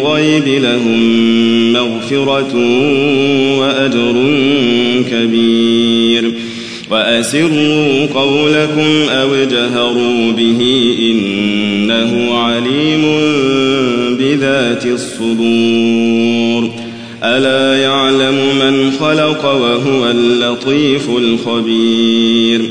بالغيب لهم مغفرة وأجر كبير. وأسروا قولكم أو جهروا به إنه عليم بذات الصدور. ألا يعلم من خلق وهو اللطيف الخبير.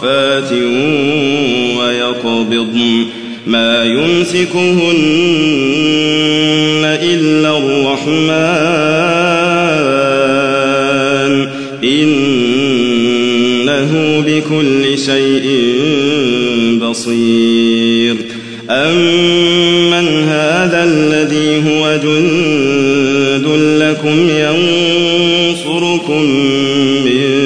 صافات ويقبضن ما يمسكهن إلا الرحمن. إنه بكل شيء بصير. أمن هذا الذي هو جند لكم ينصركم من